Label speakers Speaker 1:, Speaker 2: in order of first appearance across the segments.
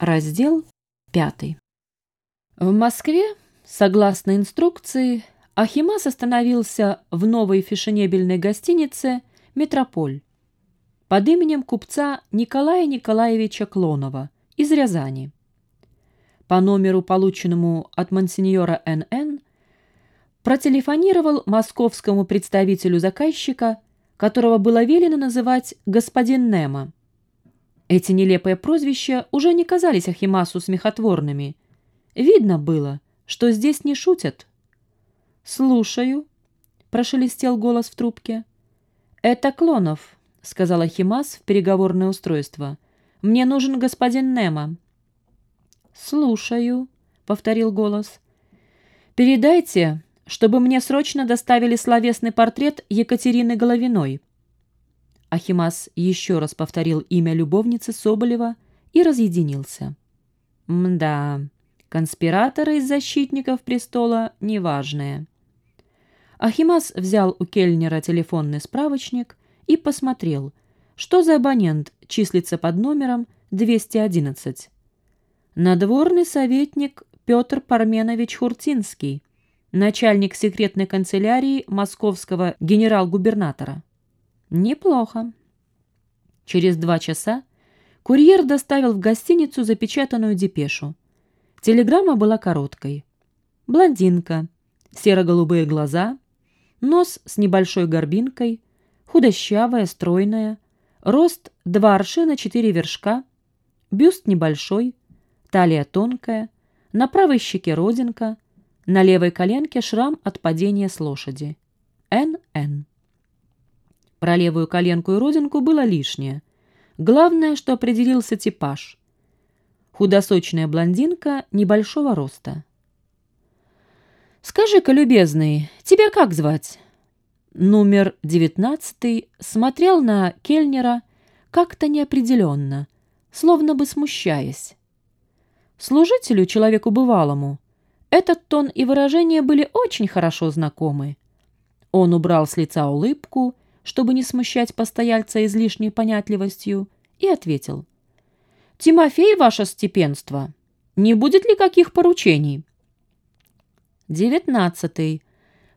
Speaker 1: Раздел 5. В Москве, согласно инструкции, Ахимас остановился в новой фешенебельной гостинице «Метрополь» под именем купца Николая Николаевича Клонова из Рязани. По номеру, полученному от мансиньора Н.Н., протелефонировал московскому представителю заказчика, которого было велено называть господин Немо. Эти нелепые прозвища уже не казались Ахимасу смехотворными. Видно было, что здесь не шутят. «Слушаю», — прошелестел голос в трубке. «Это Клонов», — сказал Ахимас в переговорное устройство. «Мне нужен господин Немо». «Слушаю», — повторил голос. «Передайте, чтобы мне срочно доставили словесный портрет Екатерины Головиной». Ахимас еще раз повторил имя любовницы Соболева и разъединился. Мда, конспираторы из защитников престола неважные. Ахимас взял у Кельнера телефонный справочник и посмотрел, что за абонент числится под номером 211. Надворный советник Петр Парменович Хуртинский, начальник секретной канцелярии московского генерал-губернатора. Неплохо. Через два часа курьер доставил в гостиницу запечатанную депешу. Телеграмма была короткой. Блондинка, серо-голубые глаза, нос с небольшой горбинкой, худощавая, стройная, рост два аршина четыре вершка, бюст небольшой, талия тонкая, на правой щеке родинка, на левой коленке шрам от падения с лошади. Н.Н. Про левую коленку и родинку было лишнее. Главное, что определился типаж. Худосочная блондинка небольшого роста. «Скажи-ка, любезный, тебя как звать?» Номер девятнадцатый смотрел на Кельнера как-то неопределенно, словно бы смущаясь. Служителю, человеку бывалому, этот тон и выражение были очень хорошо знакомы. Он убрал с лица улыбку чтобы не смущать постояльца излишней понятливостью, и ответил. «Тимофей, ваше степенство, не будет ли каких поручений?» Девятнадцатый.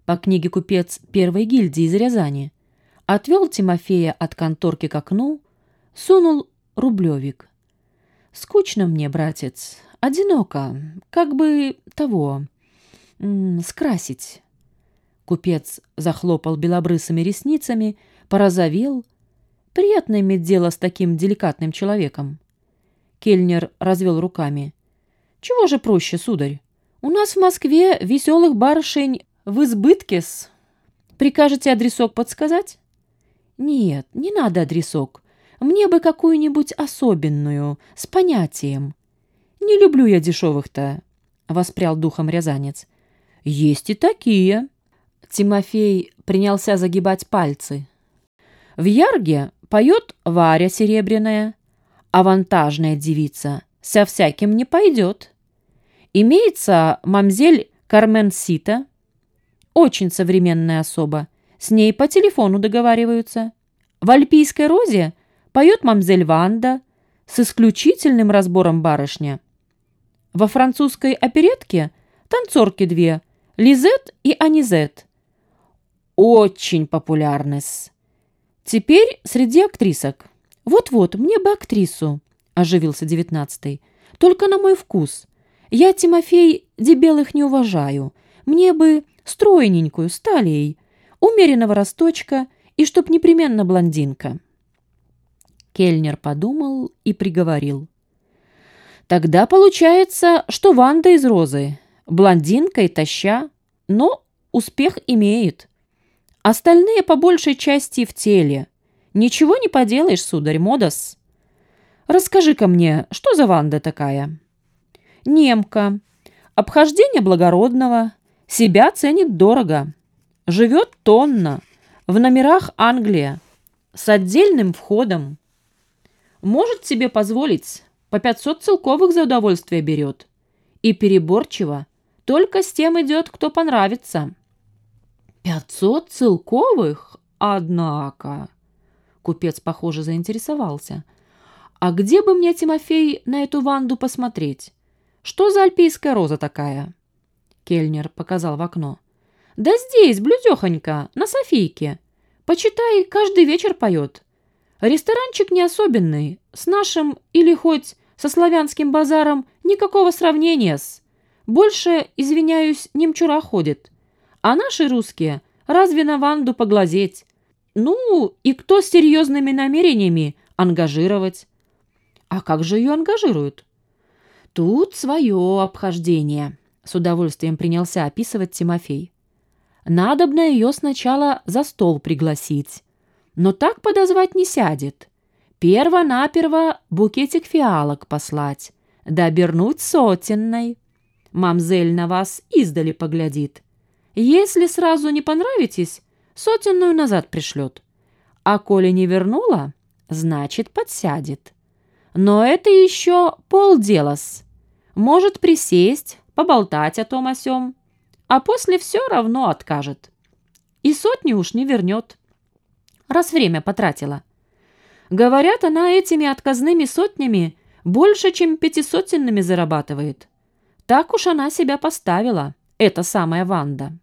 Speaker 1: По книге купец первой гильдии из Рязани. Отвел Тимофея от конторки к окну, сунул рублевик. «Скучно мне, братец, одиноко, как бы того, скрасить». Купец захлопал белобрысыми ресницами, порозовел. Приятно иметь дело с таким деликатным человеком. Кельнер развел руками. «Чего же проще, сударь? У нас в Москве веселых барышень в избытке-с. Прикажете адресок подсказать?» «Нет, не надо адресок. Мне бы какую-нибудь особенную, с понятием». «Не люблю я дешевых-то», — воспрял духом рязанец. «Есть и такие», Тимофей принялся загибать пальцы. В Ярге поет Варя Серебряная, авантажная девица, со всяким не пойдет. Имеется мамзель Кармен Сита, очень современная особа, с ней по телефону договариваются. В Альпийской розе поет мамзель Ванда с исключительным разбором барышня. Во французской оперетке танцорки две, Лизет и Анизет очень популярны -с. Теперь среди актрисок. Вот-вот, мне бы актрису, оживился девятнадцатый. Только на мой вкус. Я, Тимофей, дебелых не уважаю. Мне бы стройненькую, сталей, умеренного росточка и чтоб непременно блондинка. Кельнер подумал и приговорил. Тогда получается, что Ванда из Розы, блондинка и таща, но успех имеет. Остальные по большей части в теле. Ничего не поделаешь, сударь Модос. Расскажи-ка мне, что за Ванда такая? Немка. Обхождение благородного. Себя ценит дорого. Живет тонно. В номерах Англия. С отдельным входом. Может себе позволить. По 500 целковых за удовольствие берет. И переборчиво. Только с тем идет, кто понравится. «Пятьсот целковых? Однако...» Купец, похоже, заинтересовался. «А где бы мне, Тимофей, на эту Ванду посмотреть? Что за альпийская роза такая?» Кельнер показал в окно. «Да здесь, блюдехонько, на Софийке. Почитай, каждый вечер поет. Ресторанчик не особенный, с нашим или хоть со славянским базаром никакого сравнения с. Больше, извиняюсь, немчура ходит. А наши русские разве на Ванду поглазеть? Ну, и кто с серьезными намерениями ангажировать? А как же ее ангажируют? Тут свое обхождение, с удовольствием принялся описывать Тимофей. Надобно ее сначала за стол пригласить. Но так подозвать не сядет. Перво-наперво букетик фиалок послать, да обернуть сотенной. Мамзель на вас издали поглядит. Если сразу не понравитесь, сотенную назад пришлет. А коли не вернула, значит, подсядет. Но это еще полдела-с. Может присесть, поболтать о том о сём, а после все равно откажет. И сотни уж не вернет, раз время потратила. Говорят, она этими отказными сотнями больше, чем пятисотенными зарабатывает. Так уж она себя поставила, эта самая Ванда.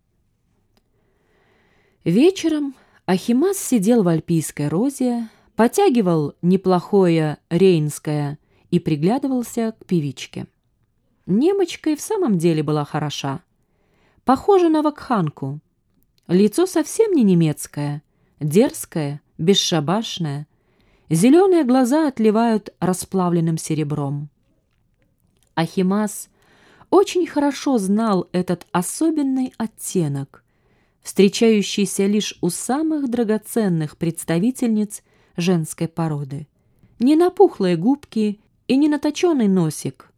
Speaker 1: Вечером Ахимас сидел в альпийской розе, потягивал неплохое рейнское и приглядывался к певичке. Немочка и в самом деле была хороша. Похожа на вакханку. Лицо совсем не немецкое, дерзкое, бесшабашное. Зеленые глаза отливают расплавленным серебром. Ахимас очень хорошо знал этот особенный оттенок, встречающийся лишь у самых драгоценных представительниц женской породы. Не на пухлые губки и не на точеный носик,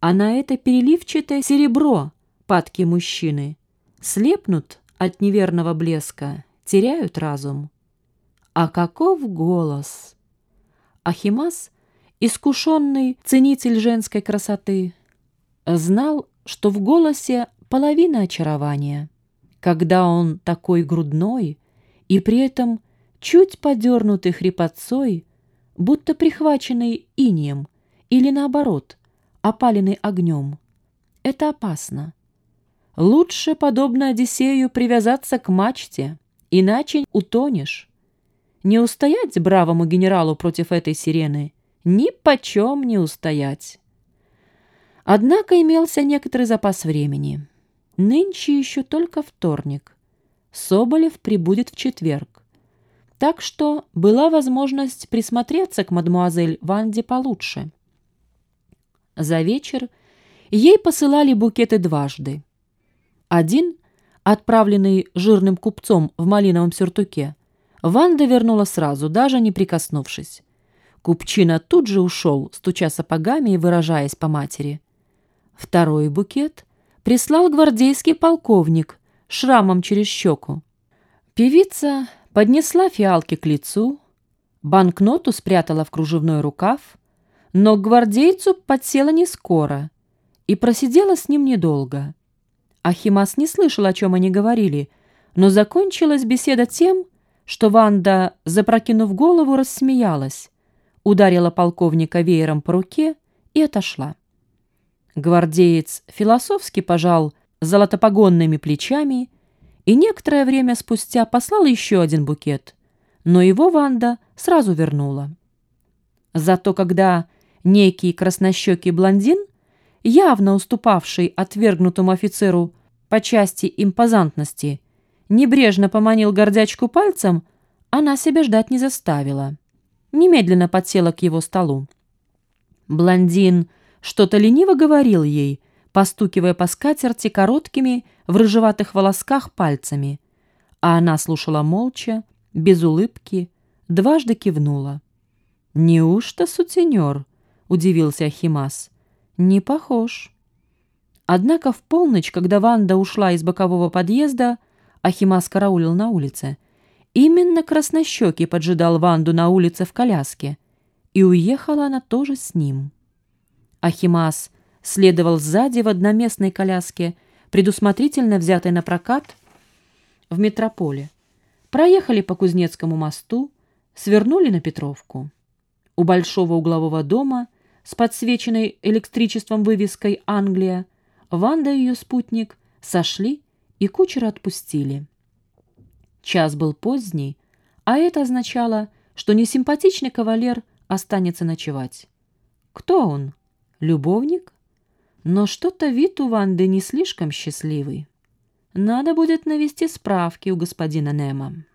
Speaker 1: а на это переливчатое серебро падки мужчины. Слепнут от неверного блеска, теряют разум. А каков голос! Ахимас, искушенный ценитель женской красоты, знал, что в голосе половина очарования, когда он такой грудной и при этом чуть подернутый хрипотцой, будто прихваченный инием или, наоборот, опаленный огнем. Это опасно. Лучше, подобно Одиссею, привязаться к мачте, иначе утонешь. Не устоять бравому генералу против этой сирены, ни почем не устоять. Однако имелся некоторый запас времени. Нынче еще только вторник. Соболев прибудет в четверг. Так что была возможность присмотреться к мадмуазель Ванде получше. За вечер ей посылали букеты дважды. Один, отправленный жирным купцом в малиновом сюртуке, Ванда вернула сразу, даже не прикоснувшись. Купчина тут же ушел, стуча сапогами и выражаясь по матери. Второй букет прислал гвардейский полковник шрамом через щеку. Певица поднесла фиалки к лицу, банкноту спрятала в кружевной рукав, но к гвардейцу подсела не скоро и просидела с ним недолго. Ахимас не слышал, о чем они говорили, но закончилась беседа тем, что Ванда, запрокинув голову, рассмеялась, ударила полковника веером по руке и отошла. Гвардеец философски пожал золотопогонными плечами и некоторое время спустя послал еще один букет, но его Ванда сразу вернула. Зато когда некий краснощекий блондин, явно уступавший отвергнутому офицеру по части импозантности, небрежно поманил гордячку пальцем, она себя ждать не заставила. Немедленно подсела к его столу. Блондин что-то лениво говорил ей, постукивая по скатерти короткими в рыжеватых волосках пальцами, а она слушала молча, без улыбки, дважды кивнула. «Неужто сутенер?» — удивился Ахимас. «Не похож». Однако в полночь, когда Ванда ушла из бокового подъезда, Ахимас караулил на улице. Именно краснощекий поджидал Ванду на улице в коляске, и уехала она тоже с ним. Ахимас следовал сзади в одноместной коляске, предусмотрительно взятой на прокат в метрополе. Проехали по Кузнецкому мосту, свернули на Петровку. У большого углового дома с подсвеченной электричеством вывеской «Англия» Ванда и ее спутник сошли и кучера отпустили. Час был поздний, а это означало, что несимпатичный кавалер останется ночевать. Кто он? Любовник? Но что-то вид у Ванды не слишком счастливый. Надо будет навести справки у господина Немо.